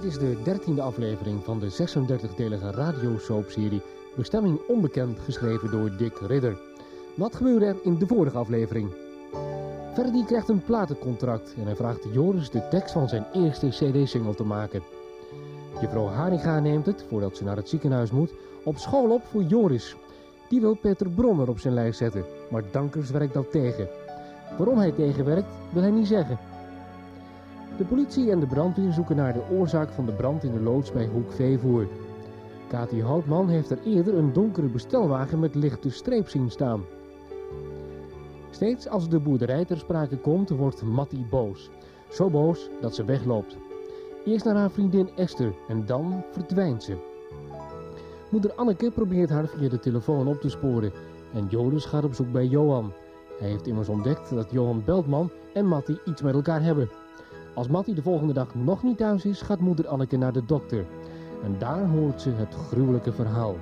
Dit is de dertiende aflevering van de 36-delige radiosoapserie Bestemming Onbekend, geschreven door Dick Ridder. Wat gebeurde er in de vorige aflevering? Ferdy krijgt een platencontract en hij vraagt Joris de tekst van zijn eerste cd-single te maken. Juffrouw Haringa neemt het, voordat ze naar het ziekenhuis moet, op school op voor Joris. Die wil Peter Bronner op zijn lijst zetten, maar Dankers werkt dat tegen. Waarom hij tegenwerkt, wil hij niet zeggen. De politie en de brandweer zoeken naar de oorzaak van de brand in de loods bij Hoek Veevoer. Kati Houtman heeft er eerder een donkere bestelwagen met lichte streep zien staan. Steeds als de boerderij ter sprake komt, wordt Mattie boos. Zo boos dat ze wegloopt. Eerst naar haar vriendin Esther en dan verdwijnt ze. Moeder Anneke probeert haar via de telefoon op te sporen en Joris gaat op zoek bij Johan. Hij heeft immers ontdekt dat Johan Beltman en Mattie iets met elkaar hebben. Als Mattie de volgende dag nog niet thuis is, gaat moeder Anneke naar de dokter. En daar hoort ze het gruwelijke verhaal.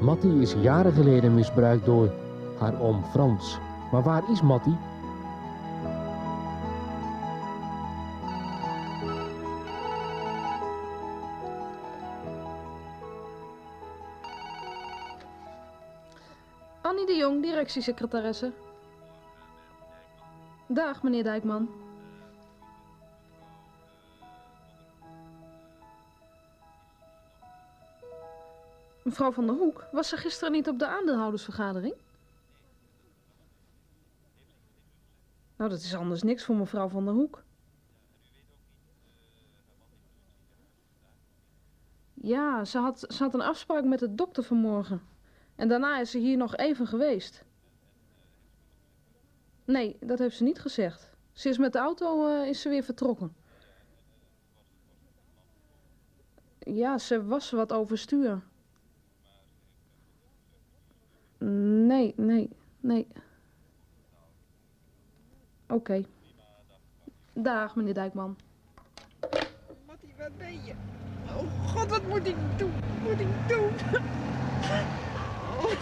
Mattie is jaren geleden misbruikt door haar oom Frans. Maar waar is Mattie? Annie de Jong, directiesecretaresse. Dag, meneer Dijkman. Mevrouw van der Hoek, was ze gisteren niet op de aandeelhoudersvergadering? Nou, dat is anders niks voor mevrouw van der Hoek. Ja, ze had, ze had een afspraak met de dokter vanmorgen. En daarna is ze hier nog even geweest. Nee, dat heeft ze niet gezegd. Ze is met de auto uh, is ze weer vertrokken. Ja, ze was wat overstuur. Nee, nee, nee. Oké. Okay. Dag, meneer Dijkman. Mattie, waar ben je? Oh god, wat moet ik doen? Wat moet ik doen? Oh.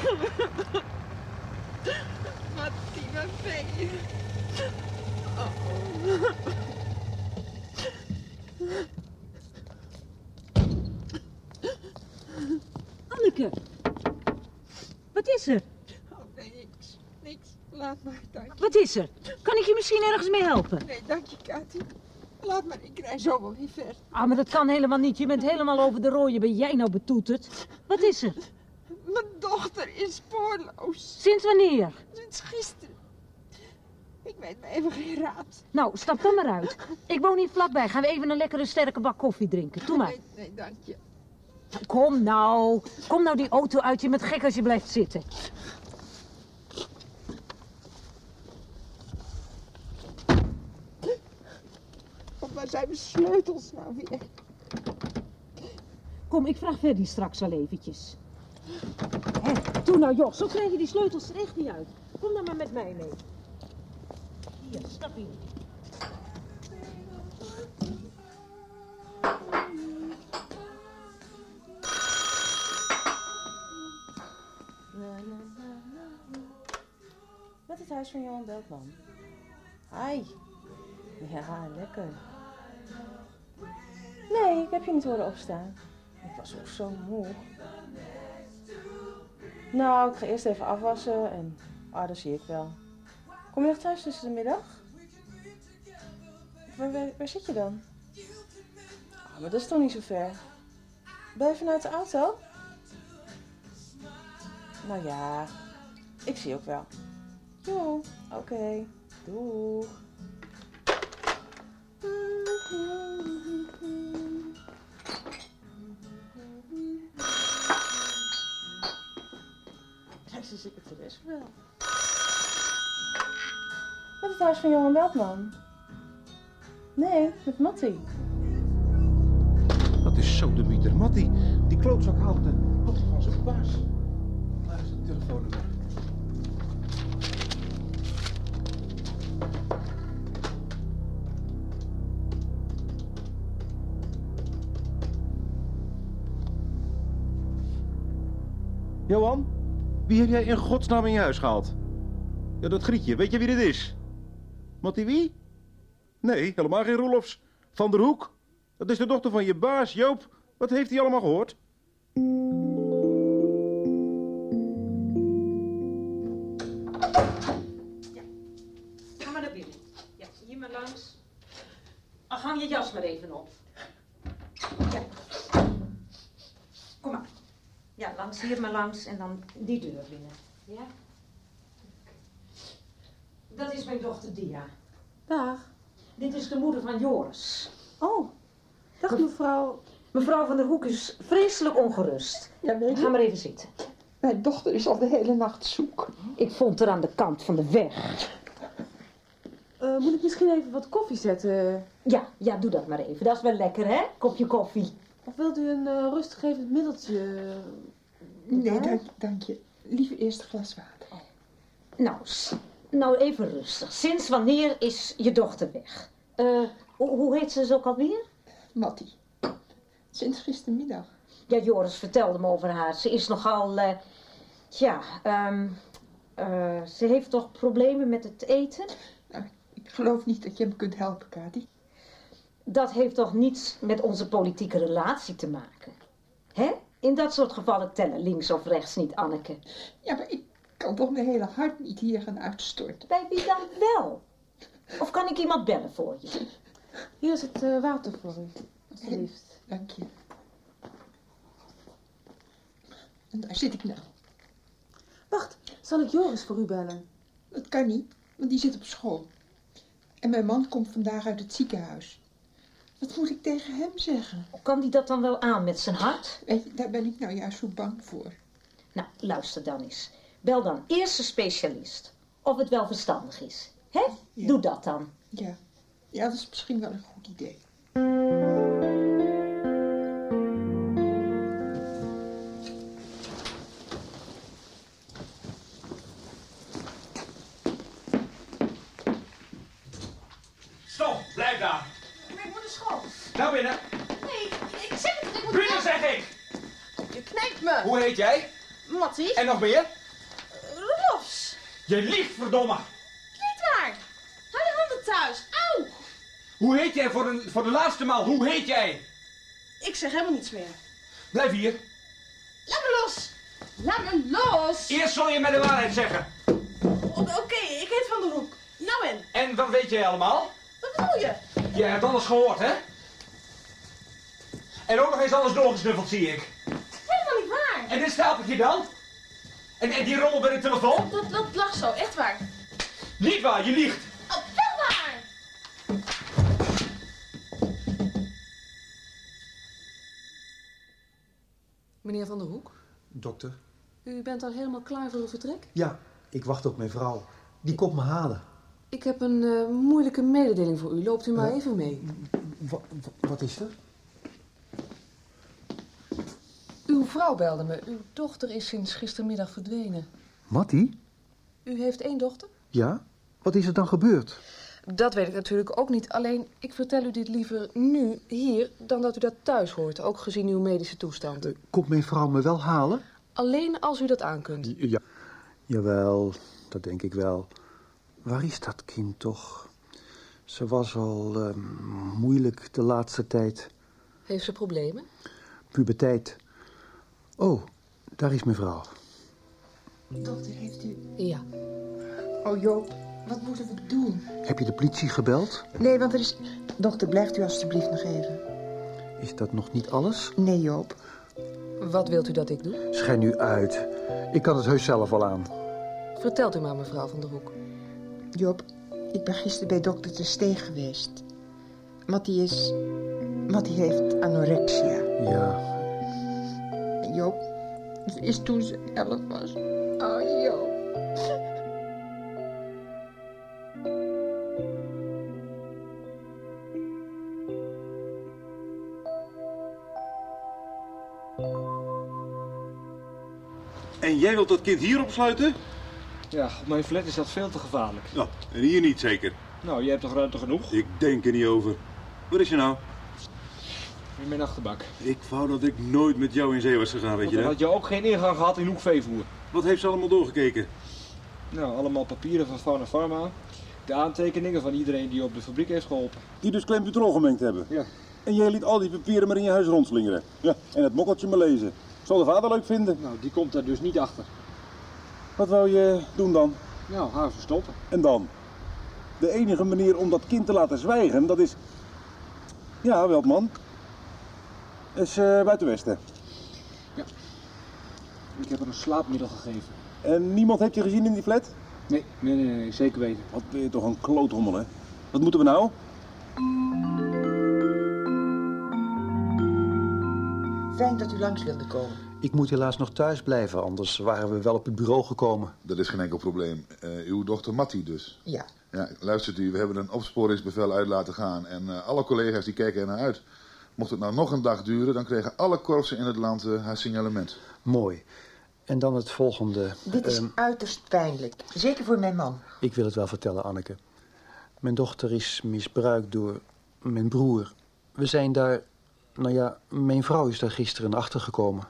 Mattie, waar ben je? Oh. Anneke, wat is er? Oh, nee, niks. Niks. Laat maar, dank je. Wat is er? Kan ik je misschien ergens mee helpen? Nee, dank je, Kati. Laat maar, ik rij zo wel weer ver. Ah, maar dat kan helemaal niet. Je bent helemaal over de rooien. Ben jij nou betoeterd? Wat is er? Mijn dochter is spoorloos. Sinds wanneer? Sinds gisteren. Ik weet me even geen raad. Nou, stap dan maar uit. Ik woon hier vlakbij. Gaan we even een lekkere sterke bak koffie drinken. Doe maar. Nee, nee, dank je. Kom nou. Kom nou die auto uit. Je bent gek als je blijft zitten. Waar zijn mijn sleutels nou weer? Kom, ik vraag Ferdy straks wel eventjes. Hé, doe nou joh, zo krijg je die sleutels er echt niet uit. Kom dan maar met mij mee. Hier, stap in. Met het huis van Johan Beltman. Hi. Ja, lekker. Nee, ik heb je niet horen opstaan. Ik was ook zo moe. Nou, ik ga eerst even afwassen en... Ah, dat zie ik wel. Kom je nog thuis tussen de middag? Waar, waar, zit je dan? Ah, maar dat is toch niet zo ver? Ben vanuit de auto? Nou ja, ik zie ook wel. Jo, oké. Doeg. Ja, ze secretaresse wel. Met het huis van Johan Beltman. Nee, met Mattie. Dat is zo de mieter. Mattie, die klootzak haalt de auto van zijn baas. Waar is het telefoonnummer? Johan, wie heb jij in godsnaam in je huis gehaald? Ja, dat Grietje. Weet je wie dit is? Mattie wie? Nee, helemaal geen Roelofs. Van der Hoek. Dat is de dochter van je baas, Joop. Wat heeft hij allemaal gehoord? Ga maar naar binnen. Ja, hier maar langs. Hang je jas maar even op. Ja. Kom maar. Ja, langs hier maar langs en dan die deur binnen. Ja? Dat is mijn dochter Dia. Dag. Dit is de moeder van Joris. Oh, dag mevrouw. Mevrouw van der Hoek is vreselijk ongerust. Ja, weet Ga je, maar even zitten. mijn dochter is al de hele nacht zoek. Ik vond haar aan de kant van de weg. Eh, moet ik misschien even wat koffie zetten? Ja, ja, doe dat maar even. Dat is wel lekker, hè? Kopje koffie. Of wilt u een eh, rustgevend middeltje? Nee, Ja? dank, dank je. Liever eerst een glas water. Nou, s- nou even rustig. Sinds wanneer is je dochter weg? Eh, hoe, hoe heet ze dus ook alweer? Mattie. Sinds gistermiddag. Ja, Joris vertelde me over haar. Ze is nogal, eh tja, ehm, eh, ze heeft toch problemen met het eten? Nou, ik geloof niet dat je hem kunt helpen, Kati. Dat heeft toch niets met onze politieke relatie te maken? Hè? In dat soort gevallen tellen links of rechts niet, Anneke. Ja, maar ik kan toch mijn hele hart niet hier gaan uitstorten. Bij wie dan wel? Of kan ik iemand bellen voor je? Hier is het eh, water voor u, alsjeblieft. Dank je. En daar zit ik nou. Wacht, zal ik Joris voor u bellen? Dat kan niet, want die zit op school. En mijn man komt vandaag uit het ziekenhuis. Wat moet ik tegen hem zeggen? Kan die dat dan wel aan met zijn hart? Weet je, daar ben ik nou juist zo bang voor. Nou, luister dan eens. Bel dan eerst een specialist. Of het wel verstandig is. Hè? Ja. Doe dat dan. Ja. ja, dat is misschien wel een goed idee. Me. Hoe heet jij? Mattie. En nog meer? Rolofs. Je liegt, verdomme. Niet waar. Hou je handen thuis. Auw. Hoe heet jij voor de, voor de laatste maal? Hoe heet jij? Ik zeg helemaal niets meer. Blijf hier. Laat me los. Laat me los. Eerst zul je mij de waarheid zeggen. Oké, ik heet Van der Hoek. Nou en, En wat weet jij allemaal? wat bedoel je? Je hebt alles gehoord, hè? En ook nog eens alles doorgesnuffeld, zie ik. En dit stapeltje dan? En, en die rommel bij de telefoon? Dat, dat lag zo, echt waar. Niet waar, je liegt. Oh, wel waar. Meneer Van der Hoek, Dokter? u bent al helemaal klaar voor uw vertrek? Ja, ik wacht op mijn vrouw. Die komt me halen. Ik heb een eh, moeilijke mededeling voor u. Loopt u maar Ja. even mee. Wa- wa- wat is er? Uw vrouw belde me. Uw dochter is sinds gistermiddag verdwenen. Mattie? U heeft één dochter? Ja? Wat is er dan gebeurd? Dat weet ik natuurlijk ook niet. Alleen, ik vertel u dit liever nu, hier, dan dat u dat thuis hoort. Ook gezien uw medische toestand. Eh, komt mijn vrouw me wel halen? Alleen als u dat aankunt. Ja. Jawel, dat denk ik wel. Waar is dat kind toch? Ze was al ehm, moeilijk de laatste tijd. Heeft ze problemen? Puberteit. Oh, daar is mijn vrouw. Dokter, heeft u... Ja. Oh Joop, wat moeten we doen? Heb je de politie gebeld? Nee, want er is... Dokter, blijft u alstublieft nog even. Is dat nog niet alles? Nee, Joop. Wat wilt u dat ik doe? Schijn nu uit. Ik kan het heus zelf wel aan. Vertelt u maar, mevrouw Van der Hoek. Joop, ik ben gisteren bij dokter Ter Steeg geweest. Mattie is... Mattie heeft anorexia. Ja, Joop, het is toen ze elf was. Oh, Joop. En jij wilt dat kind hier opsluiten? Ja, op mijn flat is dat veel te gevaarlijk. Nou, en hier niet zeker. Nou, je hebt toch ruimte genoeg? Ik denk er niet over. Waar is je nou? In mijn achterbak. Ik wou dat ik nooit met jou in zee was gegaan, weet Want je dat? had je ook geen ingang gehad in hoekveevoer. Wat heeft ze allemaal doorgekeken? Nou, allemaal papieren van Fauna Pharma. De aantekeningen van iedereen die op de fabriek heeft geholpen. Die dus klembutrol gemengd hebben. Ja. En jij liet al die papieren maar in je huis rondslingeren. Ja, en het mokkeltje maar lezen. Zal de vader leuk vinden? Nou, die komt daar dus niet achter. Wat wou je doen dan? Nou, haar verstoppen. En dan? De enige manier om dat kind te laten zwijgen, dat is... Ja, Weltman. Is uh, buiten Westen. Ik heb haar een slaapmiddel gegeven. En niemand heeft je gezien in die flat? Nee, nee, nee, nee zeker weten. Wat ben je toch een kloothommel, hè? Wat moeten we nou? Fijn dat u langs wilde komen. Ik moet helaas nog thuis blijven, anders waren we wel op het bureau gekomen. Dat is geen enkel probleem. Uh, uw dochter Mattie dus. Ja. Ja, luistert u, we hebben een opsporingsbevel uit laten gaan. En uh, alle collega's die kijken er naar uit. Mocht het nou nog een dag duren, dan kregen alle korpsen in het land uh, haar signalement. Mooi. En dan het volgende. Dit is Ehm, uiterst pijnlijk. Zeker voor mijn man. ik wil het wel vertellen, Anneke. Mijn dochter is misbruikt door mijn broer. We zijn daar... Nou ja, mijn vrouw is daar gisteren achter gekomen.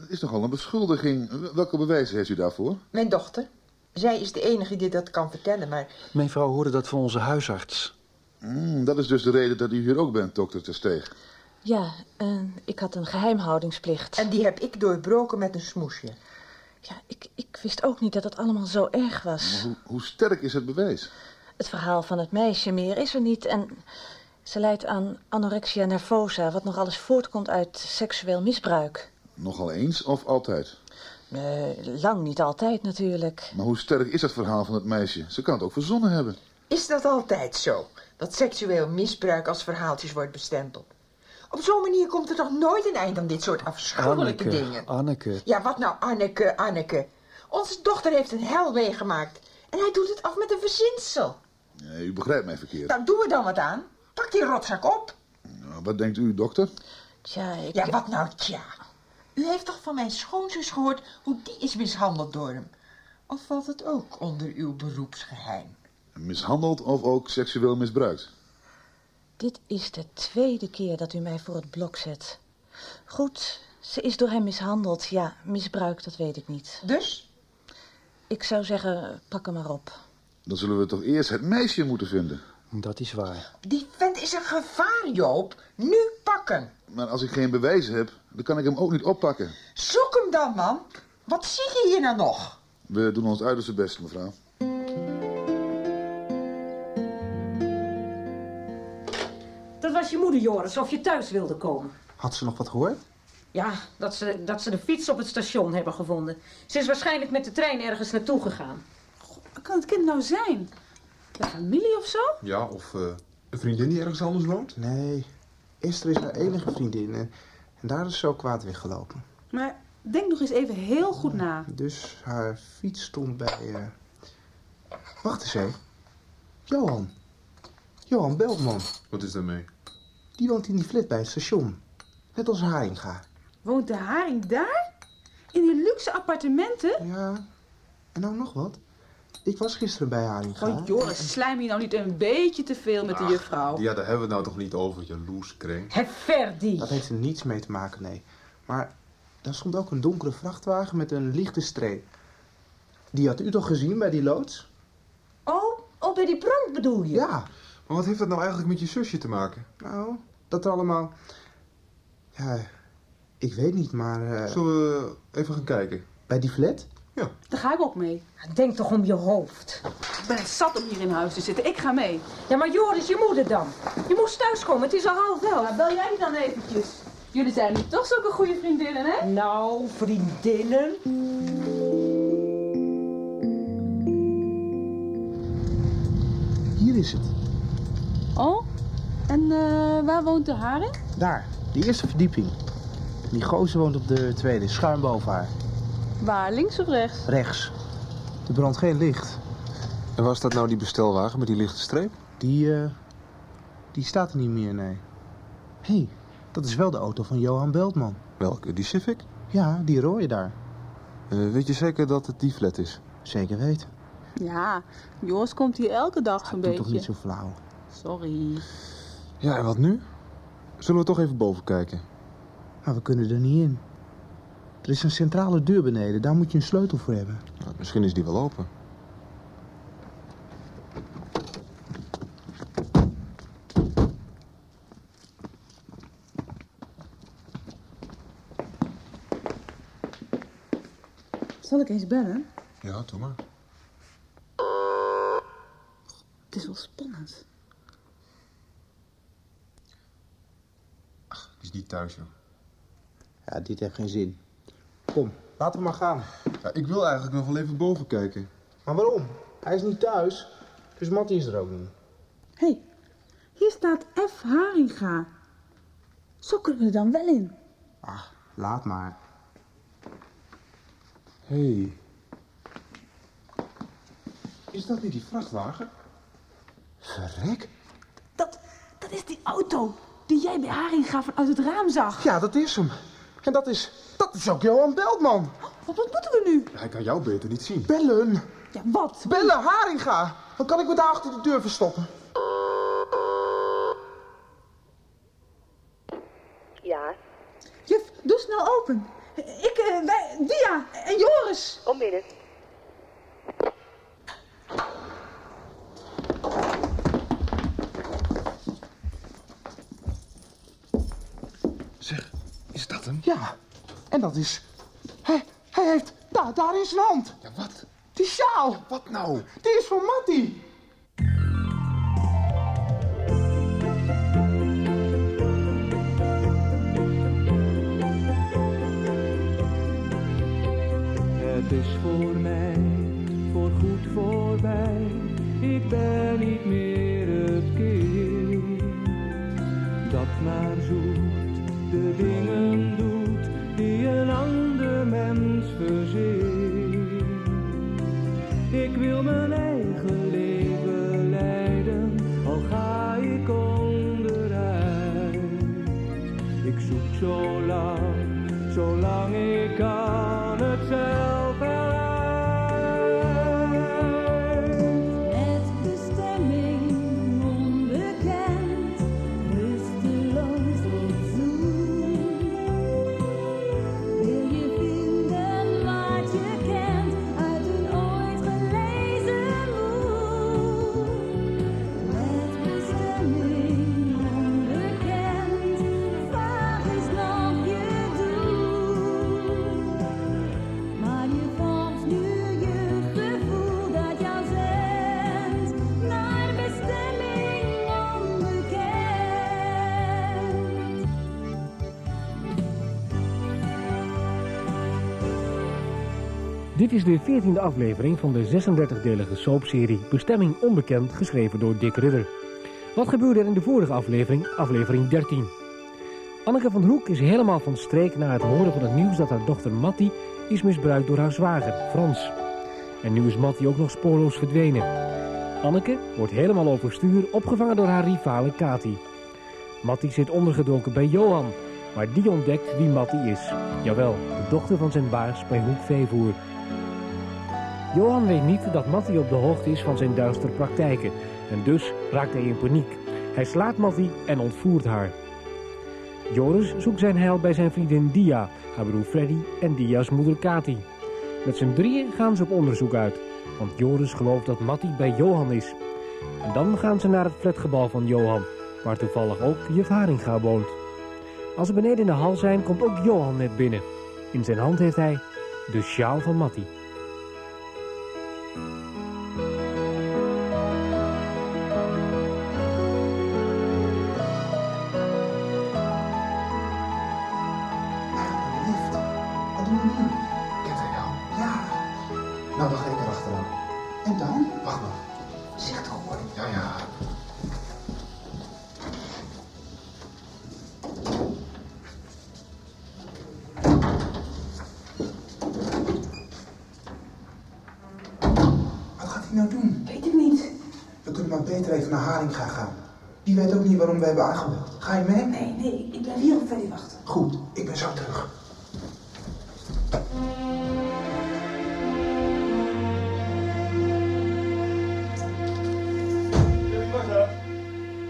Dat is nogal een beschuldiging. Welke bewijzen heeft u daarvoor? Mijn dochter. Zij is de enige die dat kan vertellen, maar Mijn vrouw hoorde dat van onze huisarts. Hmm, dat is dus de reden dat u hier ook bent, dokter Tersteeg. Ja, eh, ik had een geheimhoudingsplicht. En die heb ik doorbroken met een smoesje. Ja, ik, ik wist ook niet dat het allemaal zo erg was. Maar hoe, hoe sterk is het bewijs? Het verhaal van het meisje meer is er niet en ze lijdt aan anorexia nervosa, wat nog alles voortkomt uit seksueel misbruik. Nogal eens of altijd? Nee, lang niet altijd natuurlijk. Maar hoe sterk is het verhaal van het meisje? Ze kan het ook verzonnen hebben. Is dat altijd zo? Dat seksueel misbruik als verhaaltjes wordt bestempeld? Op zo'n manier komt er toch nooit een eind aan dit soort afschuwelijke Anneke, dingen? Anneke. Ja, wat nou, Anneke, Anneke? Onze dochter heeft een hel meegemaakt. En hij doet het af met een verzinsel. Ja, u begrijpt mij verkeerd. Nou, doen we dan wat aan. Pak die rotzak op. Nou, wat denkt u, dokter? Tja, ik... Ja, wat nou, tja. U heeft toch van mijn schoonzus gehoord hoe die is mishandeld door hem? Of valt het ook onder uw beroepsgeheim? Mishandeld of ook seksueel misbruikt? Dit is de tweede keer dat u mij voor het blok zet. Goed, ze is door hem mishandeld. Ja, misbruikt, dat weet ik niet. Dus? Ik zou zeggen, pak hem maar op. Dan zullen we toch eerst het meisje moeten vinden. Dat is waar. Die vent is een gevaar, Joop. Nu pakken. Maar als ik geen bewijzen heb, dan kan ik hem ook niet oppakken. Zoek hem dan, man. Wat zie je hier nou nog? We doen ons uiterste best, mevrouw. Was je moeder, Joris, of je thuis wilde komen. Had ze nog wat gehoord? Ja, dat ze, dat ze de fiets op het station hebben gevonden. Ze is waarschijnlijk met de trein ergens naartoe gegaan. Wat kan het kind nou zijn? De familie of zo? Ja, of eh, een vriendin die ergens anders woont? Nee, Esther is haar enige vriendin en, en daar is ze zo kwaad weggelopen. Maar denk nog eens even heel goed na. Dus haar fiets stond bij... eh, Wacht eens even. Johan. Johan Beltman. Wat is daarmee? Die woont in die flat bij het station. Net als Haringa. Woont de haring daar? In die luxe appartementen? Ja. En nou nog wat. Ik was gisteren bij Haringa. Oh Joris, slijm je nou niet een beetje te veel met de juffrouw? Ja, daar hebben we het nou toch niet over, jaloers kring. Het Verdi. Dat heeft er niets mee te maken, nee. Maar daar stond ook een donkere vrachtwagen met een lichte streep. Die had u toch gezien bij die loods? Oh, oh, bij die brand bedoel je? Ja. Maar wat heeft dat nou eigenlijk met je zusje te maken? Nou, dat er allemaal... Ja, ik weet niet, maar... eh, Zullen we even gaan kijken? Bij die flat? Ja. Daar ga ik ook mee. Denk toch om je hoofd. Ik ben het zat om hier in huis te zitten. Ik ga mee. Ja, maar Joris, je moeder dan? Je moest thuiskomen, het is al half wel. Bel jij die dan eventjes? Jullie zijn nu toch zulke goede vriendinnen, hè? Nou, vriendinnen. Hier is het. Oh? En eh, waar woont de haring? Daar, de eerste verdieping. Die gozer woont op de tweede, schuin boven haar. Waar, links of rechts? Rechts. Er brandt geen licht. En was dat nou die bestelwagen met die lichte streep? Die, eh, die staat er niet meer, nee. Hé, hey, dat is wel de auto van Johan Beltman. Welke? Die Civic? Ja, die rode daar. Eh, weet je zeker dat het die flat is? Zeker weten. Ja, Joris komt hier elke dag zo'n Doe beetje. toch niet zo flauw. Sorry. Ja, en wat nu? Zullen we toch even boven kijken? Nou, we kunnen er niet in. Er is een centrale deur beneden, daar moet je een sleutel voor hebben. Nou, misschien is die wel open. Zal ik eens bellen? Ja, doe maar. Het is wel spannend. Is niet thuis, joh. Ja, dit heeft geen zin. Kom, laten we maar gaan. Ja, ik wil eigenlijk nog wel even boven kijken. Maar waarom? Hij is niet thuis. Dus Mattie is er ook niet. Hé, hey, hier staat F. Haringa. Zo kunnen we er dan wel in. Ach, laat maar. Hé. Hey. Is dat niet die vrachtwagen? Verrek. Dat, dat is die auto die jij bij Haringa vanuit het raam zag. Ja, dat is hem. En dat is, dat is ook Johan Beltman. Wat, wat moeten we nu? Hij kan jou beter niet zien. Bellen. Ja, wat? Bellen, Haringa. Dan kan ik me daar achter de deur verstoppen. Ja, Juf, doe snel open. Ik, eh, wij, Dia en Joris. kom binnen. Zeg, is dat hem? Ja, en dat is... Hij, hij heeft daar, daar in zijn hand. Ja, wat? Die sjaal. Wat nou? Die is van Mattie. Het is voor mij, voor goed voorbij. Ik ben niet meer Ik Dit is de 14e aflevering van de 36-delige soapserie Bestemming Onbekend, geschreven door Dick Ridder. Wat gebeurde er in de vorige aflevering, aflevering 13? Anneke van Hoek is helemaal van streek na het horen van het nieuws dat haar dochter Mattie is misbruikt door haar zwager, Frans. En nu is Mattie ook nog spoorloos verdwenen. Anneke wordt helemaal overstuur opgevangen door haar rivale Kati. Mattie zit ondergedoken bij Johan, maar die ontdekt wie Mattie is. Jawel, de dochter van zijn baas bij Hoek Veevoer. Johan weet niet dat Mattie op de hoogte is van zijn duistere praktijken en dus raakt hij in paniek. Hij slaat Mattie en ontvoert haar. Joris zoekt zijn heil bij zijn vriendin Dia, haar broer Freddy en Dia's moeder Kati. Met z'n drieën gaan ze op onderzoek uit, want Joris gelooft dat Mattie bij Johan is. En dan gaan ze naar het flatgebouw van Johan, waar toevallig ook juf Haringa woont. Als ze beneden in de hal zijn, komt ook Johan net binnen. In zijn hand heeft hij de sjaal van Mattie. Hebben aangebeld. Ga je mee? Nee, nee, ik blijf hier op Freddy wachten. Goed, ik ben zo terug.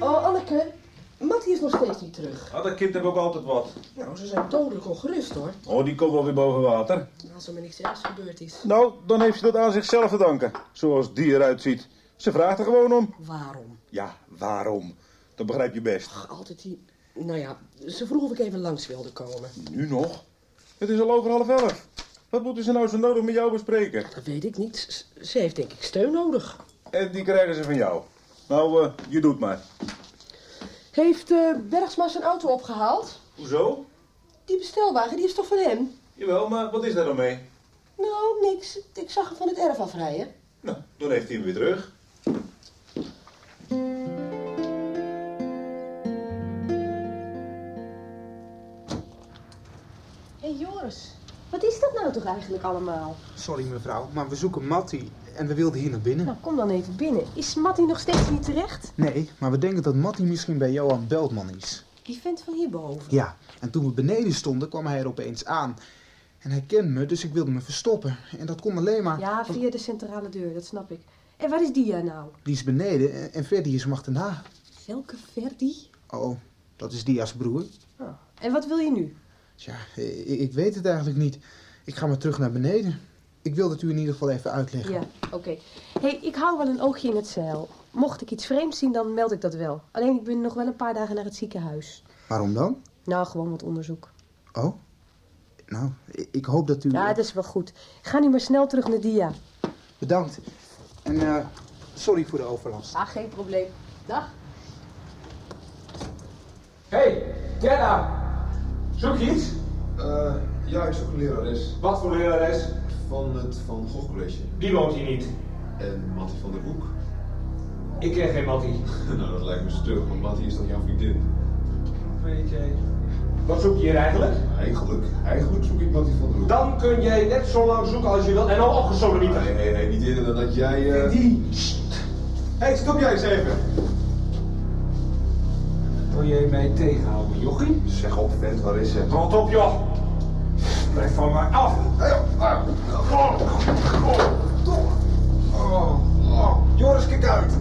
Oh, Anneke, Mattie is nog steeds niet terug. Ah, dat kind heeft ook altijd wat. Nou, ze zijn dodelijk ongerust hoor. Oh, die komt wel weer boven water. Als er maar niks ergs gebeurd is. Nou, dan heeft ze dat aan zichzelf te danken. Zoals die eruit ziet. Ze vraagt er gewoon om. Waarom? Ja, waarom? Dat begrijp je best. Altijd die... Nou ja, ze vroeg of ik even langs wilde komen. Nu nog? Het is al over half elf. Wat moeten ze nou zo nodig met jou bespreken? Dat weet ik niet. Ze heeft denk ik steun nodig. En die krijgen ze van jou. Nou, eh, je doet maar. Heeft eh, Bergsma zijn auto opgehaald? Hoezo? Die bestelwagen, die is toch van hem? Jawel, maar wat is daar dan mee? Nou, niks. Ik zag hem van het erf afrijden. Nou, dan heeft hij hem weer terug. Hey Joris, wat is dat nou toch eigenlijk allemaal? Sorry mevrouw, maar we zoeken Mattie en we wilden hier naar binnen. Nou, kom dan even binnen. Is Mattie nog steeds niet terecht? Nee, maar we denken dat Mattie misschien bij Johan Beltman is. Die vent van hierboven. Ja, en toen we beneden stonden kwam hij er opeens aan. En hij kende me, dus ik wilde me verstoppen. En dat kon alleen maar... Ja, via de centrale deur, dat snap ik. En waar is Dia nou? Die is beneden en- Freddy is hem achterna. Welke Verdi? Oh, dat is Dia's broer. Oh. En wat wil je nu? Tja, ik, ik weet het eigenlijk niet. Ik ga maar terug naar beneden. Ik wil het u in ieder geval even uitleggen. Ja, oké. Hé, hey, ik hou wel een oogje in het zeil. Mocht ik iets vreemds zien, dan meld ik dat wel. Alleen ik ben nog wel een paar dagen naar het ziekenhuis. Waarom dan? Nou, gewoon wat onderzoek. Oh? Nou, ik, hoop dat u... Ja, dat is wel goed. Ga nu maar snel terug naar Dia. Bedankt. En eh, sorry voor de overlast. Ah, geen probleem. Dag. Hey, Gerda! Zoek je iets? Eh, ja, ik zoek een lerares. Wat voor lerares? Van het Van Gogh College. Die woont hier niet. En Mattie van der Hoek. Ik ken geen Mattie. nou, dat lijkt me stug, want Mattie is toch jouw vriendin? Weet jij. Wat zoek je hier eigenlijk? Eigenlijk, eigenlijk zoek ik Mattie van der Hoek. Dan kun jij net zo lang zoeken als je wilt en dan opgestolen niet. Nee, nee, nee, niet eerder dan dat jij... eh, Die! Hé, hey, stop jij eens even. Wil jij mij tegenhouden, jochie? Zeg op, vent, waar is ze? Rot op, joh! Blijf van mij af! Oh, oh. Joris, kijk uit.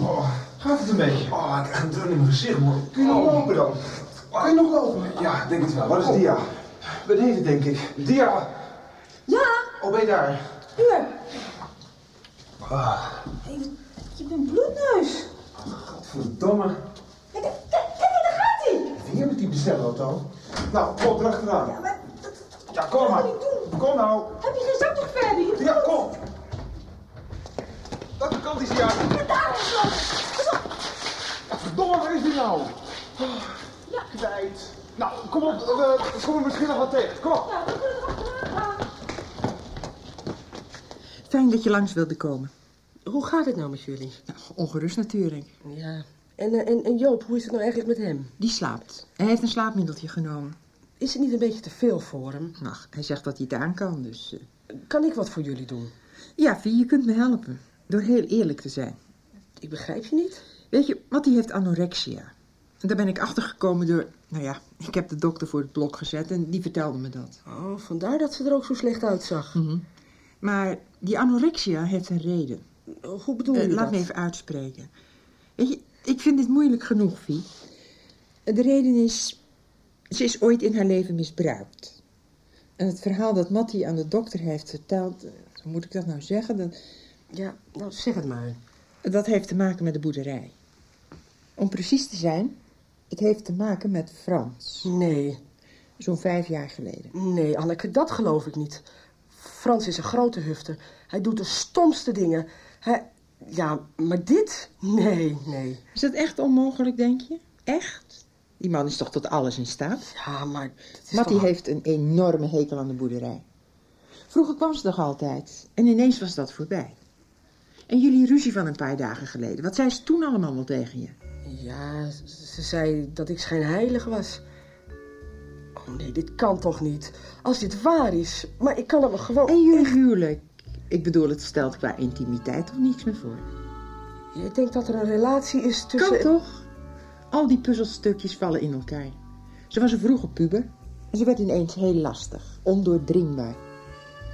Oh, gaat het een beetje? oh, ik krijg een druk in mijn gezicht, man. Kun je nog lopen dan? Kun je nog lopen? Ja, ik denk het wel. Waar is Dia? Beneden, denk ik. Dia! Ja, Oh, ben je daar? hier. Ah, Hey, je bent bloedneus. verdomme. Kijk, kijk, kijk, daar gaat hij. Weer met die bestelauto. Nou, kom erachteraan. Ja, maar dat, Ja, kom maar. Kom nou. Heb je geen zakdoek verder? Ja, kom. Welke kant is die uit? Ja, daar is het. Ja, verdomme, waar is die nou? Ja. Kwijt. Nou, kom op. We komen misschien nog wat tegen. Kom op. Ja, we kunnen er achteraan gaan. Fijn dat je langs wilde komen. Hoe gaat het nou met jullie? Nou, ongerust natuurlijk. Ja. En, eh, en, en Joop, hoe is het nou eigenlijk met hem? Die slaapt. Hij heeft een slaapmiddeltje genomen. Is het niet een beetje te veel voor hem? Ach, hij zegt dat hij het aan kan, dus... eh. Kan ik wat voor jullie doen? Ja, Vie, je kunt me helpen. Door heel eerlijk te zijn. Ik begrijp je niet. Weet je, Mattie heeft anorexia. En daar ben ik achtergekomen door... Nou ja, ik heb de dokter voor het blok gezet en die vertelde me dat. Oh, vandaar dat ze er ook zo slecht uitzag. Mhm. Maar die anorexia heeft een reden. Hoe bedoel je Eh, dat? laat me even uitspreken. Weet je, ik vind dit moeilijk genoeg, Vie. De reden is... Ze is ooit in haar leven misbruikt. En het verhaal dat Mattie aan de dokter heeft verteld... eh, Hoe moet ik dat nou zeggen? Dat, Ja, nou zeg het maar. dat heeft te maken met de boerderij. Om precies te zijn, het heeft te maken met Frans. Nee, Zo'n vijf jaar geleden. nee, Anneke, dat geloof ik niet. Frans is een grote hufter. Hij doet de stomste dingen. Hij... Ja, maar dit? Nee, nee. Is dat echt onmogelijk, denk je? Echt? Die man is toch tot alles in staat? Ja, maar... Mattie toch- heeft een enorme hekel aan de boerderij. Vroeger kwam ze toch altijd. En ineens was dat voorbij. En jullie ruzie van een paar dagen geleden. Wat zei ze toen allemaal wel tegen je? Ja, ze zei dat ik schijnheilig was. Oh nee, dit kan toch niet? Als dit waar is. Maar ik kan wel gewoon... En jullie huwelijk. Ik bedoel, het stelt qua intimiteit toch niks meer voor. Je denkt dat er een relatie is tussen... Kan toch? Al die puzzelstukjes vallen in elkaar. Ze was een vroege puber. En ze werd ineens heel lastig. Ondoordringbaar.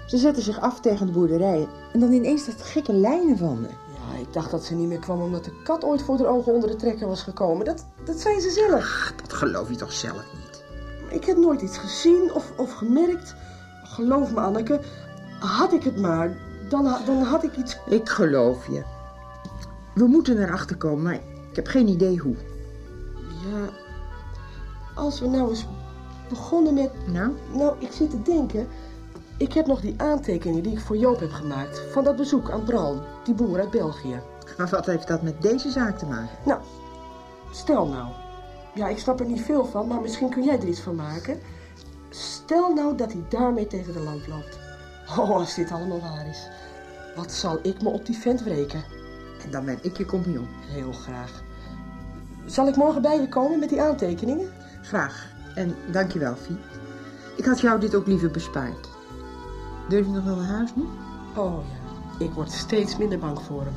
Ze zette zich af tegen de boerderijen. En dan ineens dat gekke lijnen van haar. Ja, ik dacht dat ze niet meer kwam omdat de kat ooit voor haar ogen onder de trekker was gekomen. Dat, dat zei ze zelf. Dat geloof je toch zelf niet? Ik heb nooit iets gezien of, of gemerkt. Geloof me, Anneke. Had ik het maar, dan, dan had ik iets... Ik geloof je. We moeten erachter komen, maar ik heb geen idee hoe. Ja, als we nou eens begonnen met... Nou? Nou, ik zit te denken... Ik heb nog die aantekeningen die ik voor Joop heb gemaakt. Van dat bezoek aan Bral, die boer uit België. Maar wat heeft dat met deze zaak te maken? Nou, stel nou. Ja, ik snap er niet veel van, maar misschien kun jij er iets van maken. Stel nou dat hij daarmee tegen de lamp loopt. Oh, als dit allemaal waar is. Wat zal ik me op die vent wreken? En dan ben ik je compagnon. Heel graag. Zal ik morgen bij je komen met die aantekeningen? Graag. En dankjewel, Fie. Ik had jou dit ook liever bespaard. Durf je nog wel naar huis nu? Oh ja, ik word steeds minder bang voor hem.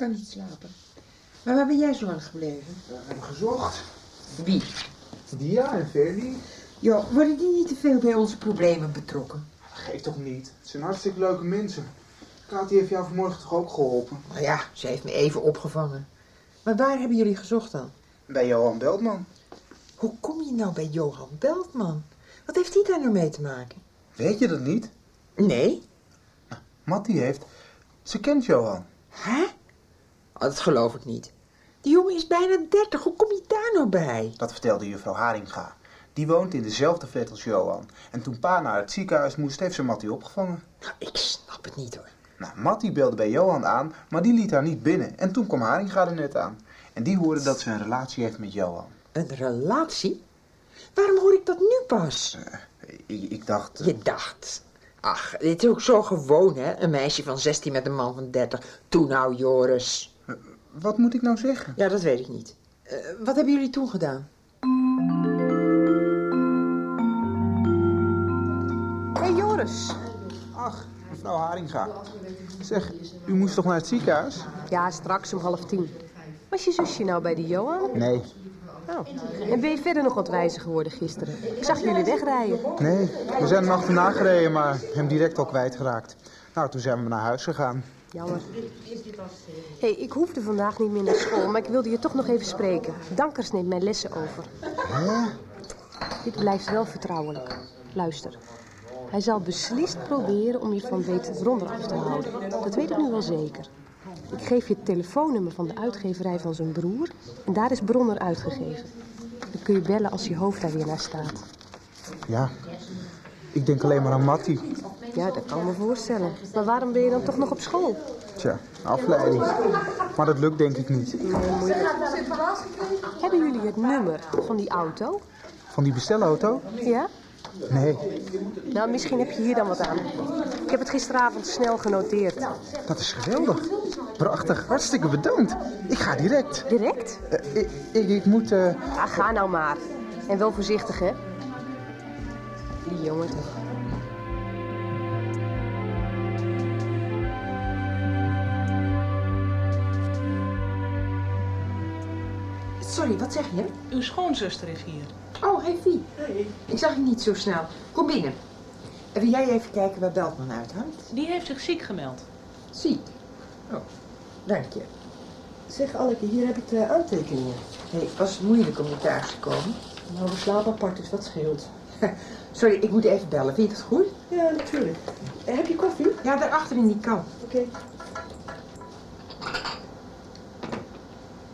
Kan niet slapen. Maar waar ben jij zo lang gebleven? We hebben gezocht. Wie? Dia en Ferdy. Jo, worden die niet te veel bij onze problemen betrokken? Geef toch niet. Het zijn hartstikke leuke mensen. Kati heeft jou vanmorgen toch ook geholpen? Nou ja, ze heeft me even opgevangen. Maar waar hebben jullie gezocht dan? Bij Johan Beltman. Hoe kom je nou bij Johan Beltman? Wat heeft hij daar nou mee te maken? Weet je dat niet? Nee. Mattie heeft... Ze kent Johan. Hè? Oh, dat geloof ik niet. Die jongen is bijna dertig. Hoe kom je daar nou bij? Dat vertelde juffrouw Haringa. Die woont in dezelfde flat als Johan. En toen pa naar het ziekenhuis moest, heeft ze Mattie opgevangen. Nou, ik snap het niet hoor. Nou, Mattie belde bij Johan aan, maar die liet haar niet binnen. En toen kwam Haringa er net aan. En die hoorde dat ze een relatie heeft met Johan. Een relatie? Waarom hoor ik dat nu pas? Ik, ik dacht... Je dacht. Ach, dit is ook zo gewoon, hè? Een meisje van 16 met een man van 30. Toen nou, Joris. Wat moet ik nou zeggen? Ja, dat weet ik niet. Eh, wat hebben jullie toen gedaan? Hé hey, Joris. Ach, mevrouw Haringa. Zeg, u moest toch naar het ziekenhuis? Ja, straks om half tien. Was je zusje nou bij die Johan? Nee. Oh. En ben je verder nog wat wijzer geworden gisteren? Ik zag jullie wegrijden. Nee, we zijn hem achterna gereden, maar hem direct al kwijtgeraakt. Nou, toen zijn we naar huis gegaan. Jammer. hey, ik hoefde vandaag niet meer naar school, maar ik wilde je toch nog even spreken. Dankers neemt mijn lessen over. Dit blijft wel vertrouwelijk. Luister. Hij zal beslist proberen om je van Weet Ronder af te houden. Dat weet ik nu wel zeker. Ik geef je het telefoonnummer van de uitgeverij van zijn broer. En daar is Bronner uitgegeven. Dan kun je bellen als je hoofd daar weer naar staat. Ja, ik denk alleen maar aan Mattie. Ja, dat kan ik me voorstellen. Maar waarom ben je dan toch nog op school? Tja, afleiding. Maar dat lukt denk ik niet. Nee. Hebben jullie het nummer van die auto? Van die bestelauto? Ja? Nee, Nou, misschien heb je hier dan wat aan. Ik heb het gisteravond snel genoteerd. dat is geweldig. Prachtig, hartstikke bedankt. Ik ga direct. Direct? Eh, ik, ik, ik moet... eh, Ja, ga nou maar. En wel voorzichtig, hè? Die jongen toch. Sorry, wat zeg je? Uw schoonzuster is hier. Oh, hey Fie. Ik zag je niet zo snel. Kom binnen. En wil jij even kijken waar Beltman uithangt? Die heeft zich ziek gemeld. Ziek. Oh, dank je. Zeg Anneke, hier heb ik de aantekeningen. Hey, was het moeilijk om hier thuis te komen? Nou, we slapen apart, dus dat scheelt. Sorry, ik moet even bellen. Vind je het goed? Ja, natuurlijk. En heb je koffie? Ja, daarachter in die kan. Oké.